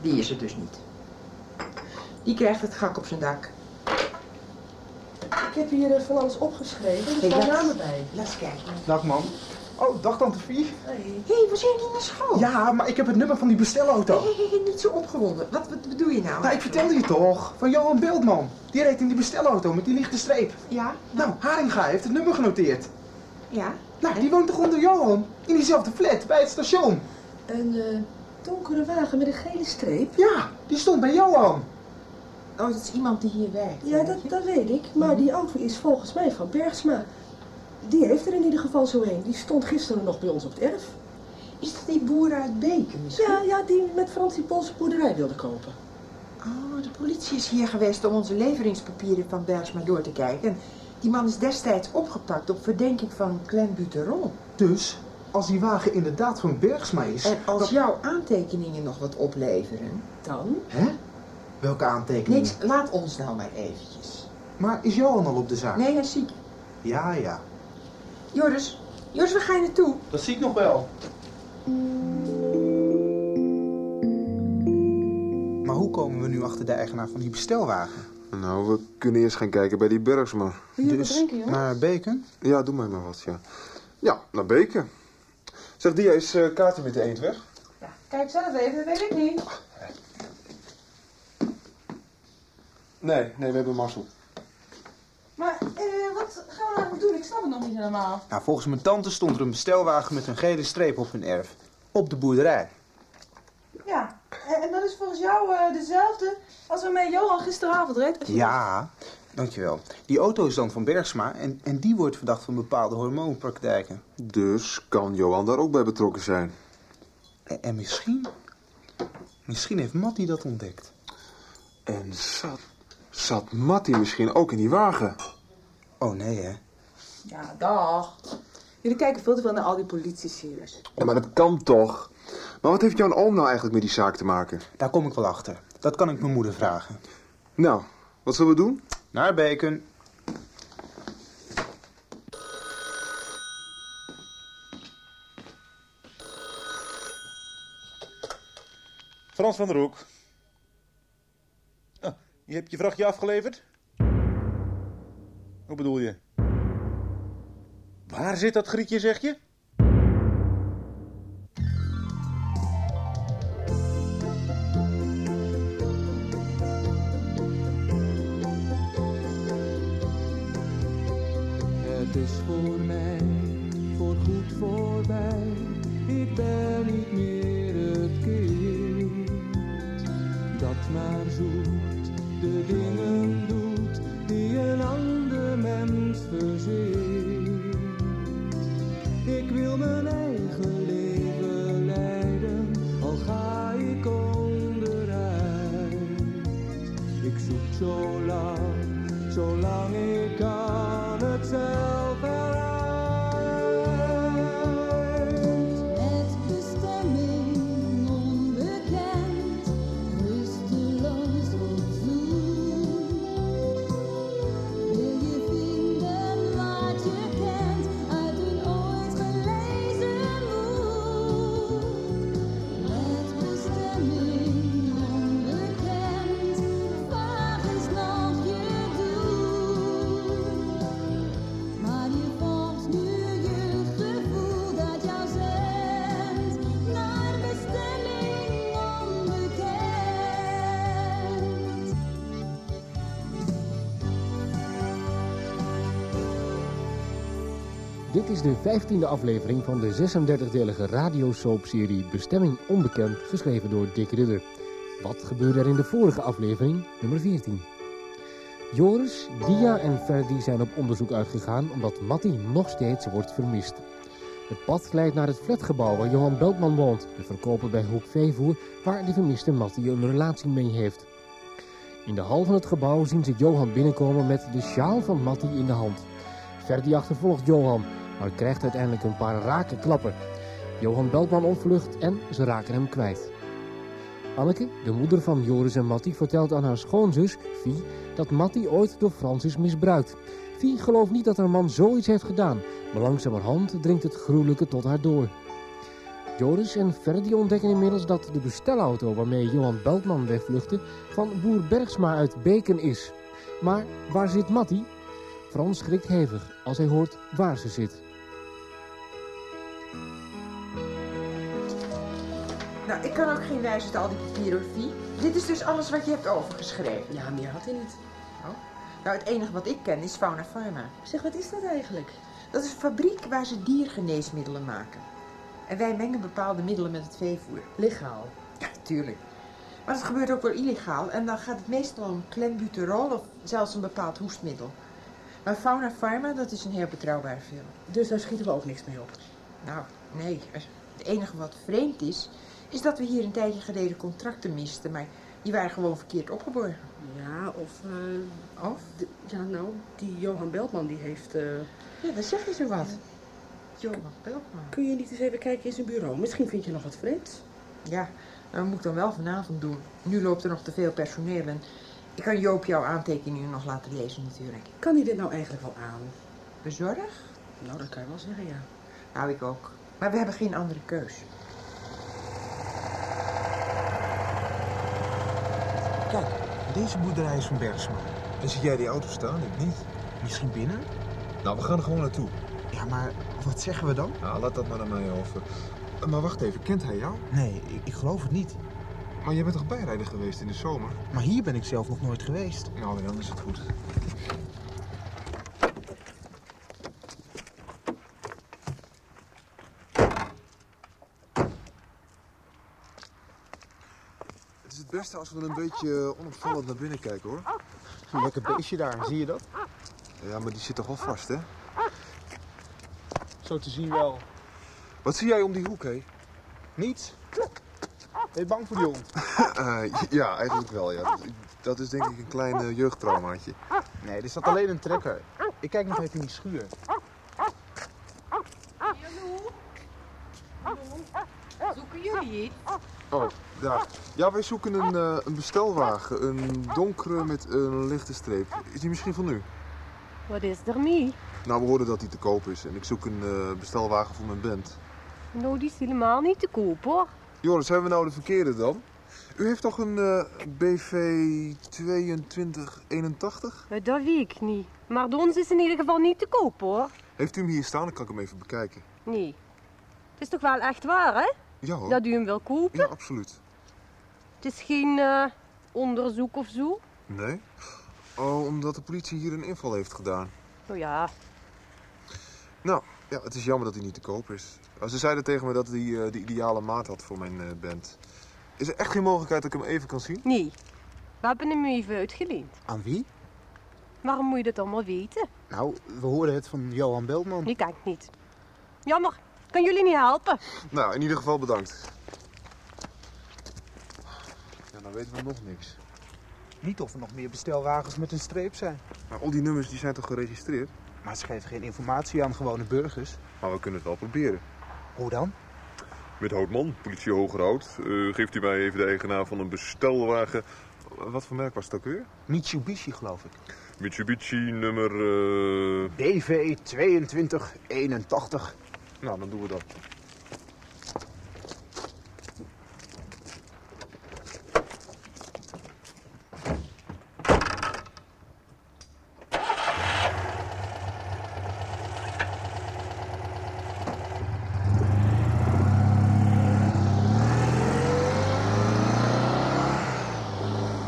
Die is er dus niet. Die krijgt het gak op zijn dak. Ik heb hier eh, van alles opgeschreven. Er Hey, staan namen bij. Laat eens kijken. Dag man. Oh, dag tante Vie. Hé, hey, was jij niet naar school? Ja, maar ik heb het nummer van die bestelauto. Hé, niet zo opgewonden. Wat, wat bedoel je nou? Nou, ik vertelde je toch? Van Johan Beeldman. Die reed in die bestelauto met die lichte streep. Ja? Nou, Haringa heeft het nummer genoteerd. Ja? Nou, die woont toch onder Johan? In diezelfde flat, bij het station. Een eh, donkere wagen met een gele streep. Ja, die stond bij Johan. Oh, dat is iemand die hier werkt. Ja, dat, dat weet ik. Maar die auto is volgens mij van Bergsma. Die heeft er in ieder geval zo een. Die stond gisteren nog bij ons op het erf. Is dat die boer uit Beken misschien? Ja, ja, die met Frans die Poolse boerderij wilde kopen. Oh, de politie is hier geweest om onze leveringspapieren van Bergsma door te kijken. En die man is destijds opgepakt op verdenking van clenbuterol. Dus, als die wagen inderdaad van Bergsma is... En als jouw aantekeningen nog wat opleveren... Dan? Hè? Welke aantekeningen? Niks, laat ons nou maar eventjes. Maar is Johan al op de zaak? Nee, hij is ziek. Ja, ja. Joris, Joris, waar ga je naartoe? Dat zie ik nog wel. Maar hoe komen we nu achter de eigenaar van die bestelwagen? Nou, we kunnen eerst gaan kijken bij die Bergsma. Wil je wat drinken, joh? Naar Bacon? Ja, doe mij maar wat, ja. Ja, naar Beken. Zeg, Dia, is eh kaarten met de eend weg? Kijk zelf even, dat weet ik niet. Nee, nee, we hebben Marcel. Maar eh, wat gaan we nou doen? Ik snap het nog niet helemaal. Nou, volgens mijn tante stond er een bestelwagen met een gele streep op hun erf. Op de boerderij. Ja, en, en dat is volgens jou eh, dezelfde als waarmee Johan gisteravond reed? Als je- Ja, dankjewel. Die auto is dan van Bergsma en, en die wordt verdacht van bepaalde hormoonpraktijken. Dus kan Johan daar ook bij betrokken zijn? En, en misschien... Misschien heeft Mattie dat ontdekt. En zat, zat Mattie misschien ook in die wagen? Oh nee, hè? Ja, dag. Jullie kijken veel te veel naar al die politie-series. Ja, maar dat kan toch? Maar wat heeft jouw oom nou eigenlijk met die zaak te maken? Daar kom ik wel achter. Dat kan ik mijn moeder vragen. Nou, wat zullen we doen? Naar Bacon. Frans van der Hoek. Je hebt je vrachtje afgeleverd? Hoe bedoel je? Waar zit dat grietje, zeg je? Het is voor mij voorgoed voorbij. Ik ben niet meer het kind dat maar zoekt Dit is de 15e aflevering van de 36-delige radiosoapserie Bestemming Onbekend, geschreven door Dick Ridder. Wat gebeurde er in de vorige aflevering, nummer 14? Joris, Dia en Ferdi zijn op onderzoek uitgegaan omdat Mattie nog steeds wordt vermist. Het pad leidt naar het flatgebouw waar Johan Beltman woont, de verkoper bij Hoek Veevoer, waar de vermiste Mattie een relatie mee heeft. In de hal van het gebouw zien ze Johan binnenkomen met de sjaal van Mattie in de hand. Ferdi achtervolgt Johan, maar krijgt uiteindelijk een paar rake klappen. Johan Beltman ontvlucht en ze raken hem kwijt. Anneke, de moeder van Joris en Mattie, vertelt aan haar schoonzus, Vie, dat Mattie ooit door Frans is misbruikt. Vie gelooft niet dat haar man zoiets heeft gedaan, maar langzamerhand dringt het gruwelijke tot haar door. Joris en Ferdi ontdekken inmiddels dat de bestelauto waarmee Johan Beltman wegvluchtte van boer Bergsma uit Beken is. Maar waar zit Mattie? Frans schrikt hevig als hij hoort waar ze zit. Nou, ik kan ook geen wijs uit al die Vie. Dit is dus alles wat je hebt overgeschreven. Ja, meer had hij niet. Oh. Nou, het enige wat ik ken is Fauna Pharma. Zeg, wat is dat eigenlijk? Dat is een fabriek waar ze diergeneesmiddelen maken. En wij mengen bepaalde middelen met het veevoer. Legaal. Ja, tuurlijk. Maar dat gebeurt ook wel illegaal. En dan gaat het meestal om clenbuterol of zelfs een bepaald hoestmiddel. Maar Fauna Pharma, dat is een heel betrouwbare firma. Dus daar schieten we ook niks mee op. Nou, nee. Het enige wat vreemd is, is dat we hier een tijdje geleden contracten misten. Maar die waren gewoon verkeerd opgeborgen. Ja, of... eh, of? ja, nou, die Johan Beltman die heeft... eh, Ja, dat zeg je zo wat. Johan Peltman. Kun je niet eens even kijken in zijn bureau? Misschien vind je nog wat vreemds. Ja, dat moet ik dan wel vanavond doen. Nu loopt er nog te veel personeel en ik kan Joop jouw aantekeningen nog laten lezen natuurlijk. Kan hij dit nou eigenlijk wel aan? Bezorg? Nou, dat kan je wel zeggen, ja. Nou, ik ook. Maar we hebben geen andere keus. Deze boerderij is van Bergsma. En zie jij die auto staan? Ik niet. Misschien binnen? Nou, we gaan er gewoon naartoe. Ja, maar wat zeggen we dan? Nou, laat dat maar aan mij over. Eh, Maar wacht even, kent hij jou? Nee, ik, ik geloof het niet. Maar jij bent toch bijrijder geweest in de zomer? Maar hier ben ik zelf nog nooit geweest. Nou, dan is het goed. Beste als we een beetje onopvallend naar binnen kijken, hoor. Een lekker beestje daar, zie je dat? Ja, maar die zit toch wel vast, hè? Zo te zien wel. Wat zie jij om die hoek, hé? Niets. Ben je bang voor die hond? Eh, ja, eigenlijk wel, ja. Dat- is denk ik een klein eh, jeugdtraumaatje. Nee, er staat alleen een trekker. Ik kijk nog even in die schuur. Zoeken jullie iets? Oh, daar. Ja, wij zoeken een, eh, een bestelwagen. Een donkere met een lichte streep. Is die misschien van u? Wat is er mee? Nou, we hoorden dat die te koop is. En ik zoek een eh, bestelwagen voor mijn band. Nou, die is helemaal niet te koop hoor. Joris, hebben we nou de verkeerde dan? U heeft toch een eh, BV 2281? Eh, Dat weet ik niet. Maar de ons is in ieder geval niet te koop hoor. Heeft u hem hier staan? Dan kan ik hem even bekijken. Nee. Het is toch wel echt waar hè? Ja hoor. Dat u hem wil kopen? Ja, absoluut. Het is geen eh, onderzoek of zo? Nee? Oh, omdat de politie hier een inval heeft gedaan. Nou ja, Nou, ja, het is jammer dat hij niet te koop is. Uh, Ze zeiden tegen me dat hij eh, de ideale maat had voor mijn eh, band. Is er echt geen mogelijkheid dat ik hem even kan zien? nee. We hebben hem even uitgeleend. Aan wie? Waarom moet je dat allemaal weten? Nou, we hoorden het van Johan Beltman. Die ik niet. Jammer. Kan jullie niet helpen? Nou, in ieder geval bedankt. Ja, dan weten we nog niks. Niet of er nog meer bestelwagens met een streep zijn. Maar al die nummers die zijn toch geregistreerd? Maar ze geven geen informatie aan gewone burgers. Maar we kunnen het wel proberen. Hoe dan? Met Houtman, politie Hogerhout. Eh, geeft u mij even de eigenaar van een bestelwagen. Wat voor merk was het ook weer? Mitsubishi, geloof ik. Mitsubishi nummer... eh, BV 2281. Nou, dan doen we dat.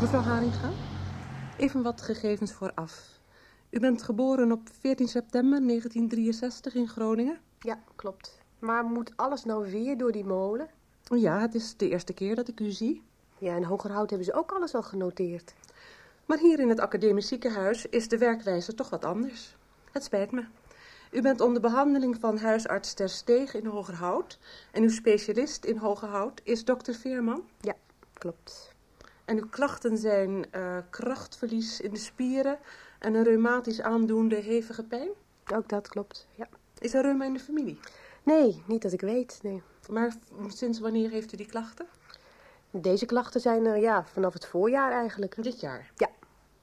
Mevrouw Haringa, even wat gegevens vooraf. U bent geboren op 14 september 1963 in Groningen? Ja, klopt. Maar moet alles nou weer door die molen? Ja, het is de eerste keer dat ik u zie. Ja, in Hogerhout hebben ze ook alles al genoteerd. Maar hier in het academisch ziekenhuis is de werkwijze toch wat anders. Het spijt me. U bent onder behandeling van huisarts Ter Steeg in Hogerhout. En uw specialist in Hogerhout is dokter Veerman? Ja, klopt. En uw klachten zijn eh, krachtverlies in de spieren en een reumatisch aandoende hevige pijn? Ook dat klopt, ja. Is er reuma in de familie? Nee, niet dat ik weet, nee. Maar sinds wanneer heeft u die klachten? Deze klachten zijn er, ja, vanaf het voorjaar eigenlijk. Dit jaar? Ja.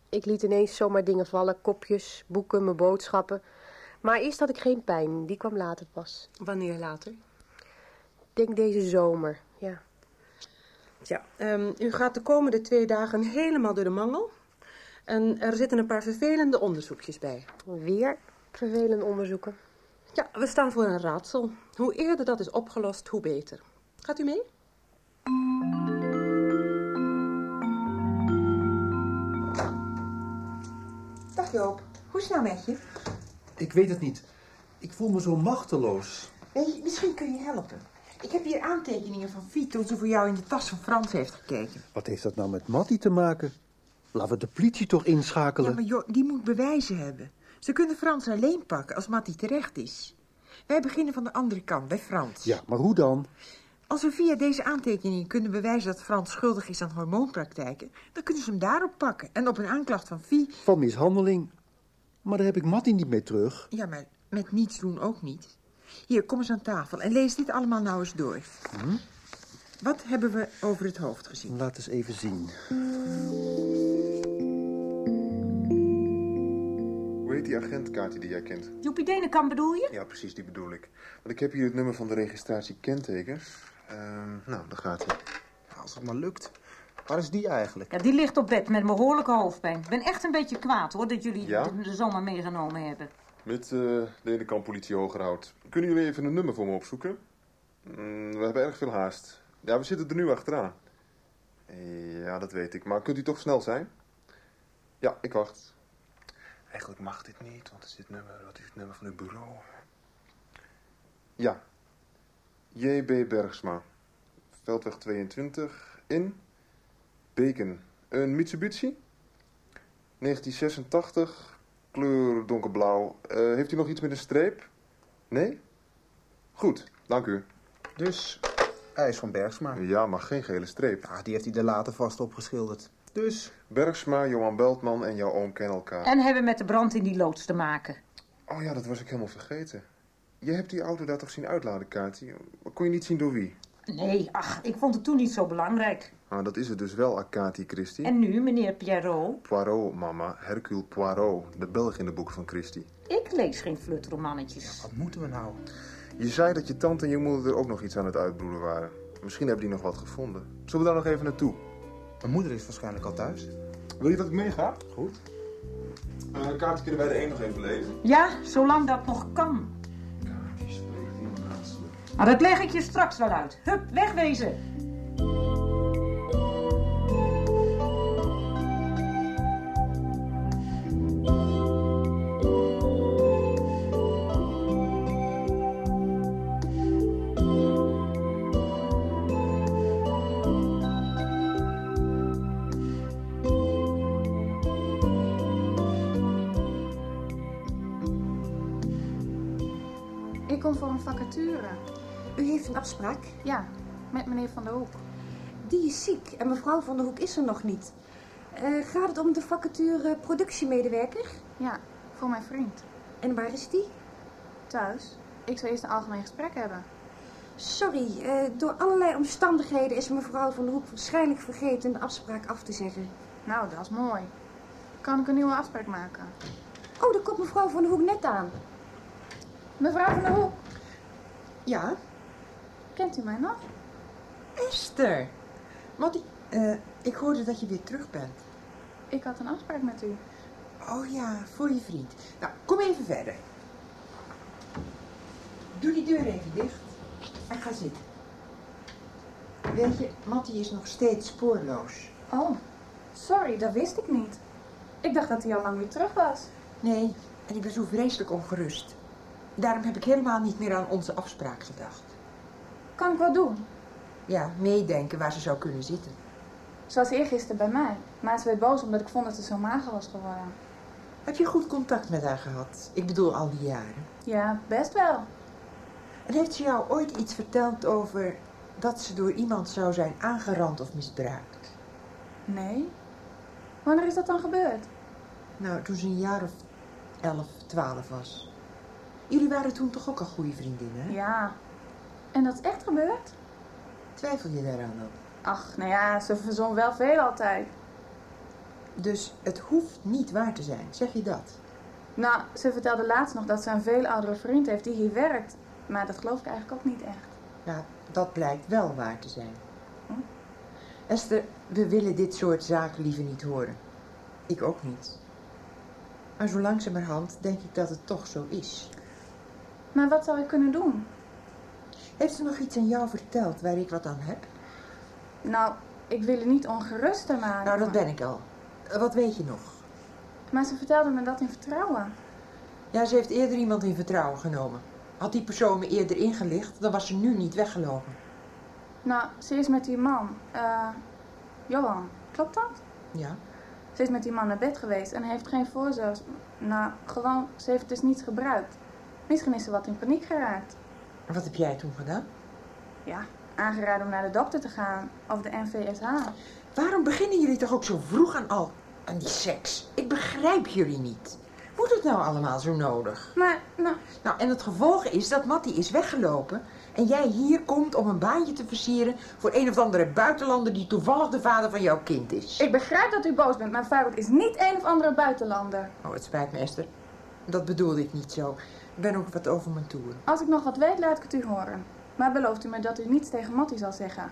Ik liet ineens zomaar dingen vallen, kopjes, boeken, mijn boodschappen. Maar eerst had ik geen pijn, die kwam later pas. Wanneer later? Ik denk deze zomer, ja. Ehm, u gaat de komende twee dagen helemaal door de mangel. En er zitten een paar vervelende onderzoekjes bij. Weer vervelende onderzoeken? Ja, we staan voor een raadsel. Hoe eerder dat is opgelost, hoe beter. Gaat u mee? Dag Joop, hoe is het nou met je? Ik weet het niet. Ik voel me zo machteloos. Weet je, misschien kun je helpen. Ik heb hier aantekeningen van Fiet toen ze voor jou in de tas van Frans heeft gekeken. Wat heeft dat nou met Mattie te maken? Laten we de politie toch inschakelen. Ja, maar joh, die moet bewijzen hebben. Ze kunnen Frans alleen pakken als Mattie terecht is. Wij beginnen van de andere kant, bij Frans. Ja, maar hoe dan? Als we via deze aantekeningen kunnen bewijzen dat Frans schuldig is aan hormoonpraktijken... dan kunnen ze hem daarop pakken. En op een aanklacht van Vie... Van mishandeling. Maar daar heb ik Mattie niet mee terug. Ja, maar met niets doen ook niet. Hier, kom eens aan tafel en lees dit allemaal nou eens door. Hm? Wat hebben we over het hoofd gezien? Laat eens even zien. Hoe heet die agentkaart die jij kent? Joepie Denenkamp bedoel je? Ja, precies, die bedoel ik. Want ik heb hier het nummer van de registratie kentekens. Ehm, nou, daar gaat hij. Als het maar lukt. Waar is die eigenlijk? Ja, die ligt op bed met een behoorlijke hoofdpijn. Ik ben echt een beetje kwaad hoor, dat jullie Ja? de, de zomaar meegenomen hebben. Met eh, de kant politie Hogerhout. Kunnen jullie even een nummer voor me opzoeken? Mm, we hebben erg veel haast. Ja, we zitten er nu achteraan. Ja, dat weet ik. Maar kunt u toch snel zijn? Ja, ik wacht. Eigenlijk mag dit niet, want het is dit nummer. Wat is het nummer van uw bureau? Ja. J.B. Bergsma. Veldweg 22 in Beken. Een Mitsubishi? 1986. Kleur donkerblauw. Eh, heeft u nog iets met een streep? Nee? Goed, dank u. Dus, hij is van Bergsma. Ja, maar geen gele streep. Ja, die heeft hij er later vast opgeschilderd. Dus? Bergsma, Johan Beltman en jouw oom kennen elkaar. En hebben met de brand in die loods te maken. Oh ja, dat was ik helemaal vergeten. Je hebt die auto daar toch zien uitladen, Kati? Kon je niet zien door wie? Nee, ach, ik vond het toen niet zo belangrijk. Ah, dat is het dus wel, Akati Christie. En nu, meneer Pierrot? Poirot, mama. Hercule Poirot. De Belg in de boeken van Christie. Ik lees geen flutromannetjes. Wat moeten we nou? Je zei dat je tante en je moeder er ook nog iets aan het uitbroeden waren. Misschien hebben die nog wat gevonden. Zullen we daar nog even naartoe? Mijn moeder is waarschijnlijk al thuis. Wil je dat ik meega? Goed. Uh, kaartje kunnen wij de een nog even lezen. Ja, zolang dat nog kan. Maar dat leg ik je straks wel uit. Hup, wegwezen. Meneer Van der Hoek. Die is ziek en mevrouw Van der Hoek is er nog niet. Eh, gaat het om de vacature productiemedewerker? Ja, voor mijn vriend. En waar is die? Thuis. Ik zou eerst een algemeen gesprek hebben. Sorry, eh, door allerlei omstandigheden is mevrouw Van der Hoek waarschijnlijk vergeten de afspraak af te zeggen. Nou, dat is mooi. Kan ik een nieuwe afspraak maken? Oh, daar komt mevrouw Van der Hoek net aan. Mevrouw Van der Hoek, Ja, kent u mij nog? Esther. Want eh, ik hoorde dat je weer terug bent. Ik had een afspraak met u. Oh ja, voor je vriend. Nou, kom even verder. Doe die deur even dicht en ga zitten. Weet je, Mattie is nog steeds spoorloos. Oh, sorry, dat wist ik niet. Ik dacht dat hij al lang weer terug was. Nee, en ik ben zo vreselijk ongerust. Daarom heb ik helemaal niet meer aan onze afspraak gedacht. Kan ik wat doen? Ja, meedenken waar ze zou kunnen zitten. Was eergisteren bij mij, maar ze werd boos omdat ik vond dat ze zo mager was geworden. Heb je goed contact met haar gehad? Ik bedoel, al die jaren. Ja, best wel. En heeft ze jou ooit iets verteld over dat ze door iemand zou zijn aangerand of misbruikt? Nee. Wanneer is dat dan gebeurd? Nou, toen ze een jaar of elf, twaalf was. Jullie waren toen toch ook al goede vriendinnen, hè? Ja. En dat is echt gebeurd? Twijfel je daaraan dan? Ach, nou ja, ze verzon wel veel altijd. Dus het hoeft niet waar te zijn, zeg je dat? Nou, ze vertelde laatst nog dat ze een veel oudere vriend heeft die hier werkt. Maar dat geloof ik eigenlijk ook niet echt. Ja, dat blijkt wel waar te zijn. Esther, we willen dit soort zaken liever niet horen. Ik ook niet. Maar zo langzamerhand denk ik dat het toch zo is. Maar wat zou ik kunnen doen? Heeft ze nog iets aan jou verteld waar ik wat aan heb? Nou, ik wil je niet ongeruster maken. Nou, dat ben ik al. Wat weet je nog? Maar ze vertelde me dat in vertrouwen. Ja, ze heeft eerder iemand in vertrouwen genomen. Had die persoon me eerder ingelicht, dan was ze nu niet weggelopen. Nou, ze is met die man. eh Johan, klopt dat? Ja? Ze is met die man naar bed geweest en hij heeft geen voorzorg. Nou, gewoon, ze heeft dus niets gebruikt. Misschien is ze wat in paniek geraakt. En wat heb jij toen gedaan? Ja, aangeraden om naar de dokter te gaan. Of de NVSH. Waarom beginnen jullie toch ook zo vroeg aan al aan die seks? Ik begrijp jullie niet. Moet het nou allemaal zo nodig? Maar, nou... Nou, en het gevolg is dat Mattie is weggelopen... en jij hier komt om een baantje te versieren... voor een of andere buitenlander die toevallig de vader van jouw kind is. Ik begrijp dat u boos bent, maar Farod is niet een of andere buitenlander. Oh, het spijt me, Esther. Dat bedoelde ik niet zo. Ben ook wat over mijn toer. Als ik nog wat weet, laat ik het u horen. Maar belooft u me dat u niets tegen Mattie zal zeggen?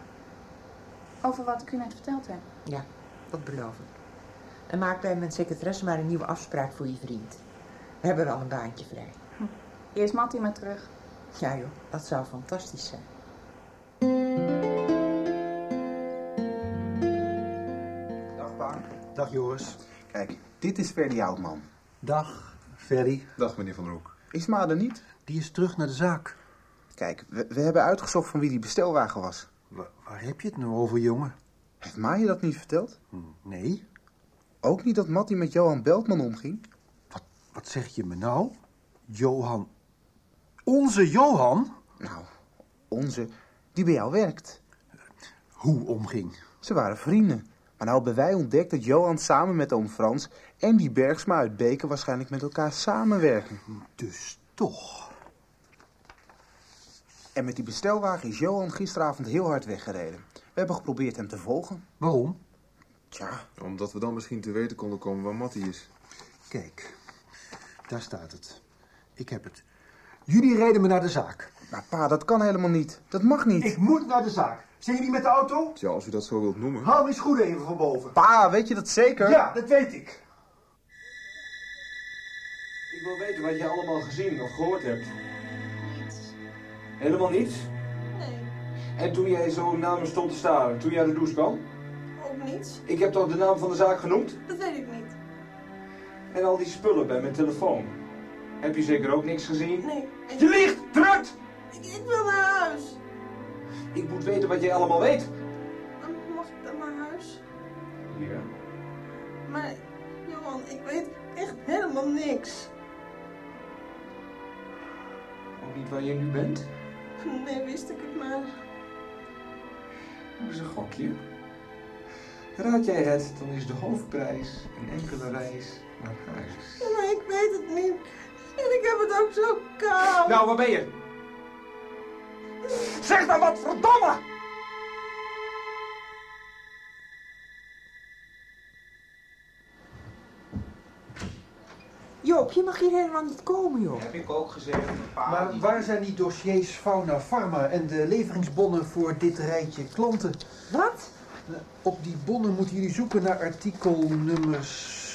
Over wat ik u net verteld heb. Ja, dat beloof ik. En maak bij mijn secretaresse maar een nieuwe afspraak voor je vriend. We hebben wel een baantje vrij. Eerst Mattie maar terug. Ja joh, dat zou fantastisch zijn. Dag pa. Dag Joris. Kijk, dit is Ferdy Oudman. Dag Ferry. Dag meneer Van der Hoek. Is Ma er niet? Die is terug naar de zaak. Kijk, we, we hebben uitgezocht van wie die bestelwagen was. Wa- waar heb je het nou over, jongen? Heeft Ma je dat niet verteld? Hm, Nee. Ook niet dat Mattie met Johan Beltman omging? Wat zeg je me nou? Johan. Onze Johan? Nou, onze, die bij jou werkt. Hoe omging? Ze waren vrienden. Maar nou hebben wij ontdekt dat Johan samen met oom Frans en die Bergsma uit Beken waarschijnlijk met elkaar samenwerken. Dus toch. En met die bestelwagen is Johan gisteravond heel hard weggereden. We hebben geprobeerd hem te volgen. Waarom? Tja, Omdat we dan misschien te weten konden komen waar Mattie is. Kijk, daar staat het. Ik heb het. Jullie reden me naar de zaak. maar pa, dat kan helemaal niet. Dat mag niet. Ik moet naar de zaak. Zijn jullie met de auto? Tja, als u dat zo wilt noemen. Haal mijn schoenen even van boven. Pa, weet je dat zeker? Ja, dat weet ik. Ik wil weten wat je allemaal gezien of gehoord hebt. Helemaal niets? Nee, En toen jij zo naar me stond te staren, toen jij uit de douche kwam? ook niets. Ik heb toch de naam van de zaak genoemd? Dat weet ik niet. En al die spullen bij mijn telefoon. Heb je zeker ook niks gezien? Nee. Je liegt! Trut! Ik, ik wil naar huis. Ik moet weten wat jij allemaal weet. Dan mag ik dan naar huis? Ja. Maar, Johan, ik weet echt helemaal niks. Ook niet waar je nu bent? Nee, wist ik het maar. Dat is een gokje. Raad jij het, dan is de hoofdprijs een enkele reis naar huis. Ja, maar ik weet het niet. En ik heb het ook zo koud. Nou, waar ben je? Zeg dan wat, verdomme! Joop, je mag hier helemaal niet komen, joh. Heb ik ook gezegd. Maar waar zijn die dossiers Fauna Pharma en de leveringsbonnen voor dit rijtje klanten? Wat? Op die bonnen moeten jullie zoeken naar artikel nummer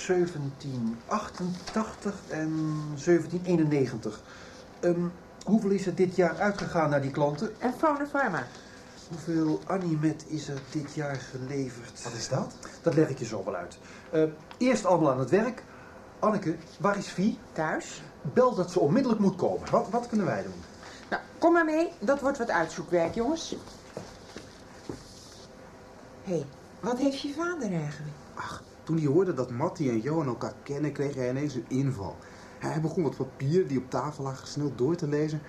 1788 en 1791. Ehm, hoeveel is er dit jaar uitgegaan naar die klanten? En Fauna Pharma? Hoeveel Animet is er dit jaar geleverd? Wat is dat? Dat leg ik je zo wel uit. Eh, eerst allemaal aan het werk. Anneke, waar is Vie? Thuis. Bel dat ze onmiddellijk moet komen. Wat, wat kunnen wij doen? Nou, kom maar mee. Dat wordt wat uitzoekwerk, jongens. Hé, hey, wat heeft je vader eigenlijk? Ach, toen hij hoorde dat Mattie en Johan elkaar kennen, kreeg hij ineens een inval. Hij begon wat papier die op tafel lag snel door te lezen.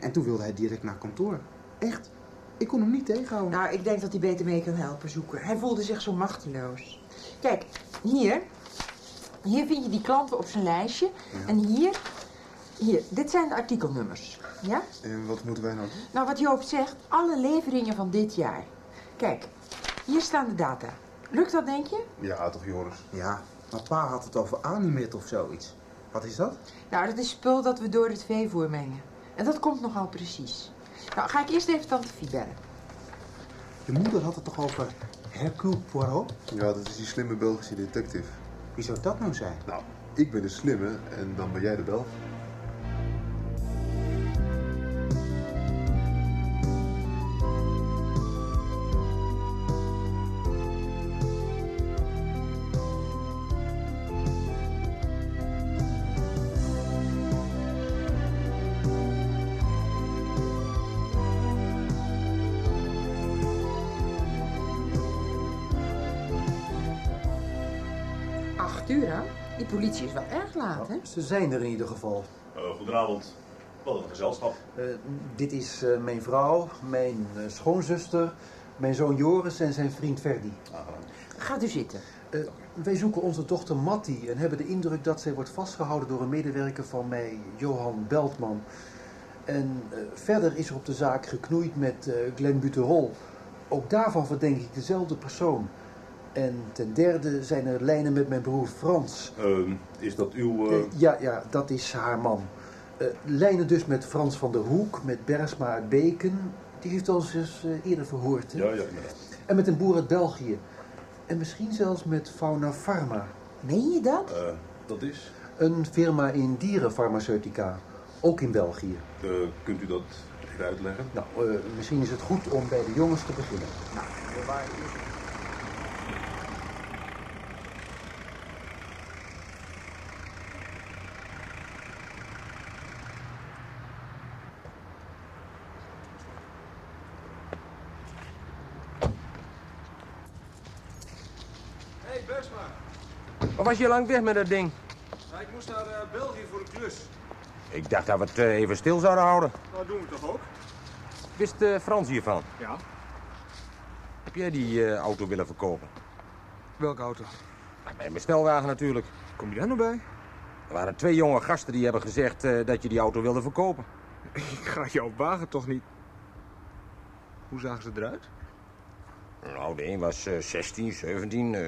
En toen wilde hij direct naar kantoor. Echt, ik kon hem niet tegenhouden. Nou, ik denk dat hij beter mee kan helpen zoeken. Hij voelde zich zo machteloos. Kijk, hier. Hier vind je die klanten op zijn lijstje. En hier. Hier, dit zijn de artikelnummers. Ja? En wat moeten wij nou doen? Nou, wat Joop zegt, alle leveringen van dit jaar. Kijk, hier staan de data. Lukt dat, denk je? Ja, toch Joris? Ja, maar pa had het over Animet of zoiets. Wat is dat? Nou, dat is spul dat we door het veevoer mengen. En dat komt nogal precies. Nou, ga ik eerst even tante Fie bellen. Je moeder had het toch over Hercule Poirot? Ja, dat is die slimme Belgische detective. Wie zou dat nou zijn? Nou, ik ben de slimme en dan ben jij de Belg. Die politie is wel erg laat, hè? Ze zijn er in ieder geval. goedenavond. Wat een gezelschap. Eh, dit is eh, mijn vrouw, mijn eh, schoonzuster, mijn zoon Joris en zijn vriend Ferdi. Gaat u zitten. Eh, Wij zoeken onze dochter Mattie en hebben de indruk dat zij wordt vastgehouden door een medewerker van mij, Johan Beltman. En eh, verder is er op de zaak geknoeid met eh Glenn Buterol. Ook daarvan verdenk ik dezelfde persoon. En ten derde zijn er lijnen met mijn broer Frans. Ehm, is dat uw... eh, Eh, ja, ja, dat is haar man. Eh, lijnen dus met Frans van der Hoek, met Bergsma uit Beken. Die heeft ons eens eh, eerder verhoord. hè? Ja, ja, inderdaad. En met een boer uit België. En misschien zelfs met Fauna Pharma. Meen je dat? Eh, dat is... Een firma in dierenfarmaceutica. Ook in België. Eh, kunt u dat even uitleggen? Nou, eh, misschien is het goed om bij de jongens te beginnen. Nou, we waren eerst- Hé, hey, Bergsma. Waar was je lang weg met dat ding? Nou, ik moest naar eh, België voor de klus. Ik dacht dat we het eh, even stil zouden houden. Nou, doen we toch ook? Wist eh, Frans hiervan? Ja. Heb jij die eh, auto willen verkopen? Welke auto? Nou, Mijn bestelwagen natuurlijk. Kom je daar nou bij? Er waren twee jonge gasten die hebben gezegd eh, dat je die auto wilde verkopen. Ik ga jouw wagen toch niet... Hoe zagen ze eruit? Nou, de een was eh, 16, 17, eh,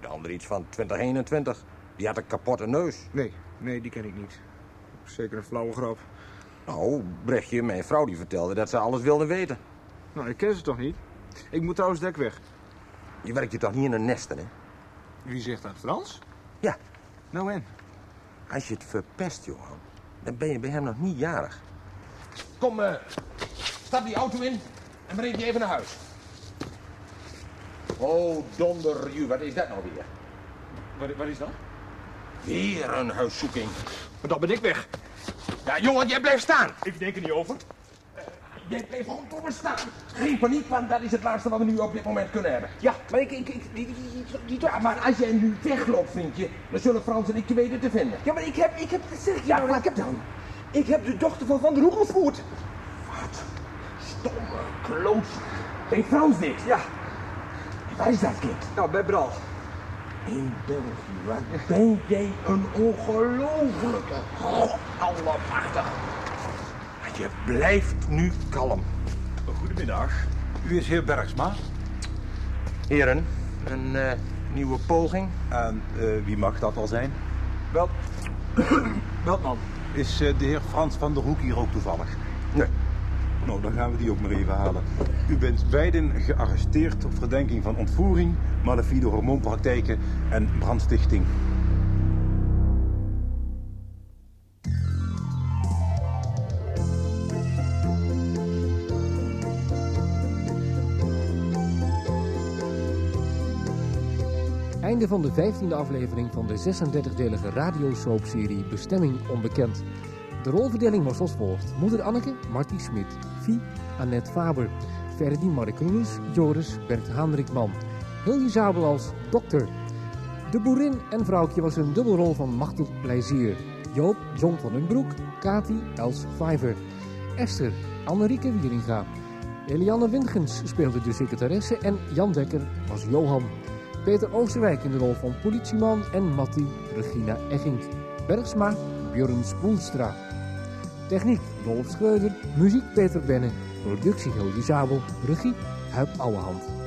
de ander iets van 20, 21. Die had een kapotte neus. Nee, nee, die ken ik niet. Zeker een flauwe grap. Nou, Brechtje, mijn vrouw, die vertelde dat ze alles wilde weten. Nou, ik ken ze toch niet? Ik moet trouwens dek weg. Je werkt je toch niet in een nesten, hè? Wie zegt dat? Frans? Ja. Nou en? Als je het verpest, Johan, dan ben je bij hem nog niet jarig. Kom, eh, stap die auto in en breng je even naar huis. Oh, donder, wat is dat nou weer? Wat, wat is dat? Weer een huiszoeking. Maar dan ben ik weg. Ja, jongen, jij blijft staan. Ik denk er niet over. Jij blijft gewoon door staan. Geen paniek, want dat is het laatste wat we nu op dit moment kunnen hebben. Ja, maar ik... ik, ik die, die, Ja, maar als jij nu wegloopt, vriendje, dan zullen Frans en ik je weten te vinden. Ja, maar ik heb... Ik heb zeg je Ja, nou, wat ik heb, dan? Ik heb de dochter van Van der Hoek ontvoerd. Stomme kloos. Weet Frans dit? Ja. Waar is dat kind? Nou, bij Bral. In België, wat ben jij een ongelofelijke God allemachtig. Maar je blijft nu kalm. Goedemiddag. U is heer Bergsma. Heren, een eh, nieuwe poging. En eh, wie mag dat al zijn? Wel... Weltman. Is eh, de heer Frans van der Hoek hier ook toevallig? Nee. Nou, dan gaan we die ook maar even halen. U bent beiden gearresteerd op verdenking van ontvoering, malafide hormoonpraktijken en brandstichting. Einde van de 15e aflevering van de 36-delige radiosoapserie Bestemming Onbekend. De rolverdeling was als volgt. Moeder Anneke, Marty Smit. Vie, Annette Faber. Ferdi Markunus, Joris, Bert Haandrikman. Hilje Zabel als dokter. De boerin en vrouwtje was een dubbelrol van Machtel Plezier. Joop, John van den Broek. Kati, Els Vijver. Esther, Annerieke Wieringa. Eliane Windgens speelde de secretaresse en Jan Dekker was Johan. Peter Oosterwijk in de rol van politieman en Matti Regina Eggink. Bergsma Björn Spoelstra. Techniek Rolf Schreuder, muziek Peter Benne, productie Hilde Zabel, regie Huip Ouwehand.